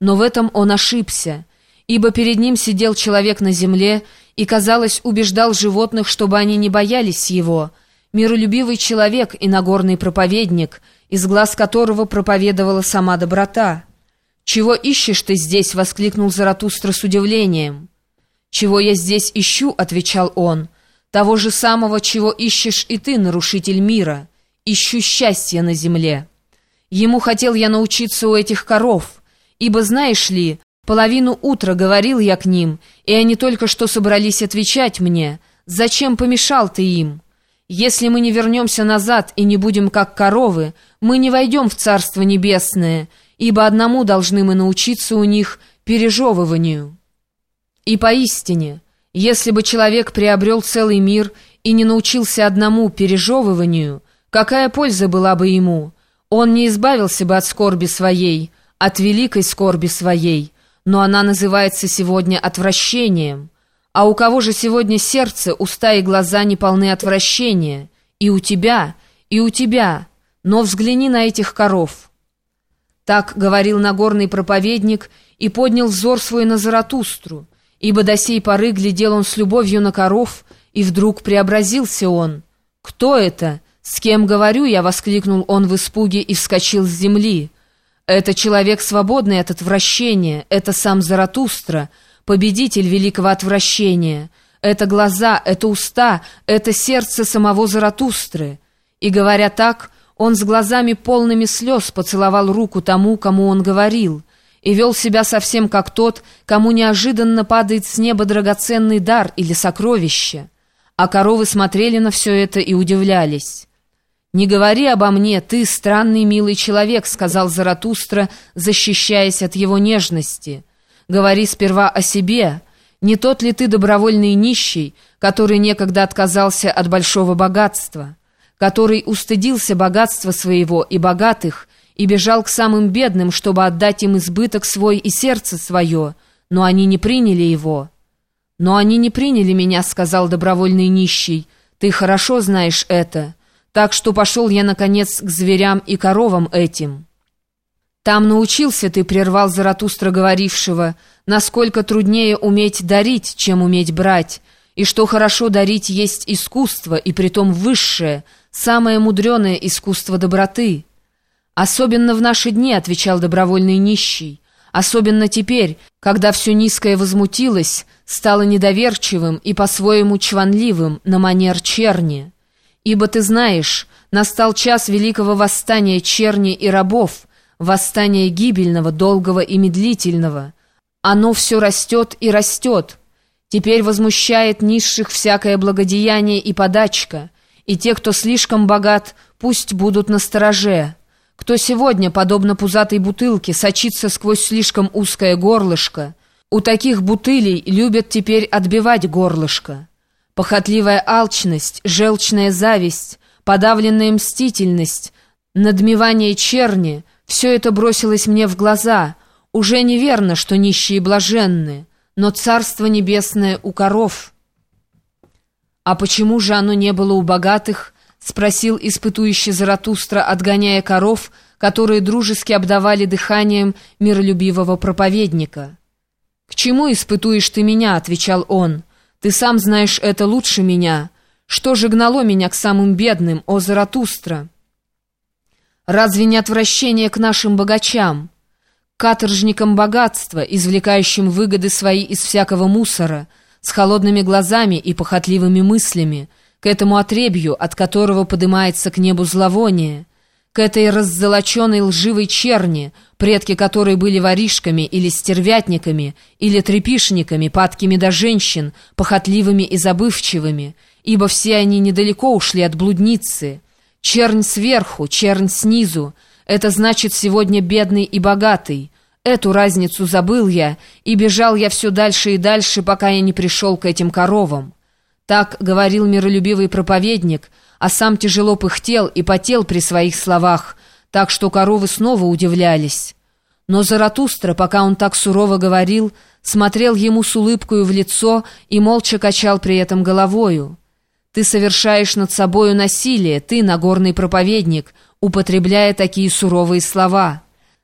Но в этом он ошибся, ибо перед ним сидел человек на земле и, казалось, убеждал животных, чтобы они не боялись его, миролюбивый человек и нагорный проповедник, из глаз которого проповедовала сама доброта. «Чего ищешь ты здесь?» — воскликнул Заратустра с удивлением. «Чего я здесь ищу?» — отвечал он. «Того же самого, чего ищешь и ты, нарушитель мира. Ищу счастья на земле». Ему хотел я научиться у этих коров, ибо, знаешь ли, половину утра говорил я к ним, и они только что собрались отвечать мне. Зачем помешал ты им? Если мы не вернемся назад и не будем как коровы, мы не войдем в Царство Небесное, ибо одному должны мы научиться у них пережевыванию. И поистине, если бы человек приобрел целый мир и не научился одному пережевыванию, какая польза была бы ему?» Он не избавился бы от скорби своей, от великой скорби своей, но она называется сегодня отвращением. А у кого же сегодня сердце, уста и глаза не полны отвращения? И у тебя, и у тебя. Но взгляни на этих коров. Так говорил Нагорный проповедник и поднял взор свой на Заратустру, ибо до сей поры глядел он с любовью на коров, и вдруг преобразился он. Кто это? «С кем говорю я?» — воскликнул он в испуге и вскочил с земли. «Это человек свободный от отвращения, это сам Заратустра, победитель великого отвращения. Это глаза, это уста, это сердце самого Заратустры». И, говоря так, он с глазами полными слез поцеловал руку тому, кому он говорил, и вел себя совсем как тот, кому неожиданно падает с неба драгоценный дар или сокровище. А коровы смотрели на все это и удивлялись. «Не говори обо мне, ты странный милый человек», — сказал Заратустра, защищаясь от его нежности. «Говори сперва о себе. Не тот ли ты добровольный нищий, который некогда отказался от большого богатства, который устыдился богатства своего и богатых и бежал к самым бедным, чтобы отдать им избыток свой и сердце свое, но они не приняли его». «Но они не приняли меня», — сказал добровольный нищий. «Ты хорошо знаешь это». Так что пошел я, наконец, к зверям и коровам этим. Там научился ты, прервал Заратустра говорившего, насколько труднее уметь дарить, чем уметь брать, и что хорошо дарить есть искусство, и притом высшее, самое мудреное искусство доброты. Особенно в наши дни, отвечал добровольный нищий, особенно теперь, когда все низкое возмутилось, стало недоверчивым и по-своему чванливым на манер черни. Ибо ты знаешь, настал час великого восстания черни и рабов, восстания гибельного, долгого и медлительного. Оно все растет и растет. Теперь возмущает низших всякое благодеяние и подачка, и те, кто слишком богат, пусть будут на стороже. Кто сегодня, подобно пузатой бутылке, сочится сквозь слишком узкое горлышко, у таких бутылей любят теперь отбивать горлышко. Похотливая алчность, желчная зависть, подавленная мстительность, надмевание черни — все это бросилось мне в глаза. Уже неверно, что нищие блаженны, но Царство Небесное у коров. «А почему же оно не было у богатых?» — спросил испытующий Заратустра, отгоняя коров, которые дружески обдавали дыханием миролюбивого проповедника. «К чему испытуешь ты меня?» — отвечал он. Ты сам знаешь это лучше меня. Что же гнало меня к самым бедным, о Заратустра? Разве не отвращение к нашим богачам? Каторжникам богатства, извлекающим выгоды свои из всякого мусора, с холодными глазами и похотливыми мыслями, к этому отребью, от которого поднимается к небу зловоние, к этой раззолоченной лживой черни, предки которой были воришками или стервятниками, или трепишниками, падкими до женщин, похотливыми и забывчивыми, ибо все они недалеко ушли от блудницы. Чернь сверху, чернь снизу — это значит сегодня бедный и богатый. Эту разницу забыл я, и бежал я все дальше и дальше, пока я не пришел к этим коровам. Так говорил миролюбивый проповедник — а сам тяжело пыхтел и потел при своих словах, так что коровы снова удивлялись. Но Заратустра, пока он так сурово говорил, смотрел ему с улыбкою в лицо и молча качал при этом головою. «Ты совершаешь над собою насилие, ты, Нагорный проповедник, употребляя такие суровые слова».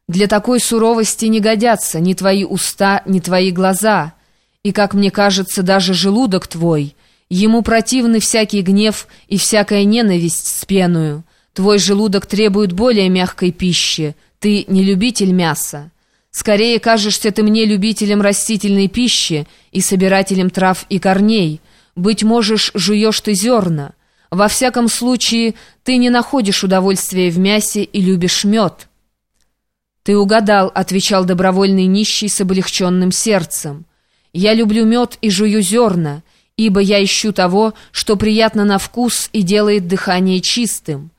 Для такой суровости не годятся ни твои уста, ни твои глаза. И, как мне кажется, даже желудок твой. Ему противны всякий гнев и всякая ненависть с пеную. Твой желудок требует более мягкой пищи. Ты не любитель мяса. Скорее кажешься ты мне любителем растительной пищи и собирателем трав и корней. Быть можешь, жуешь ты зерна. Во всяком случае, ты не находишь удовольствия в мясе и любишь мед». «Ты угадал», — отвечал добровольный нищий с облегченным сердцем. «Я люблю мед и жую зерна, ибо я ищу того, что приятно на вкус и делает дыхание чистым».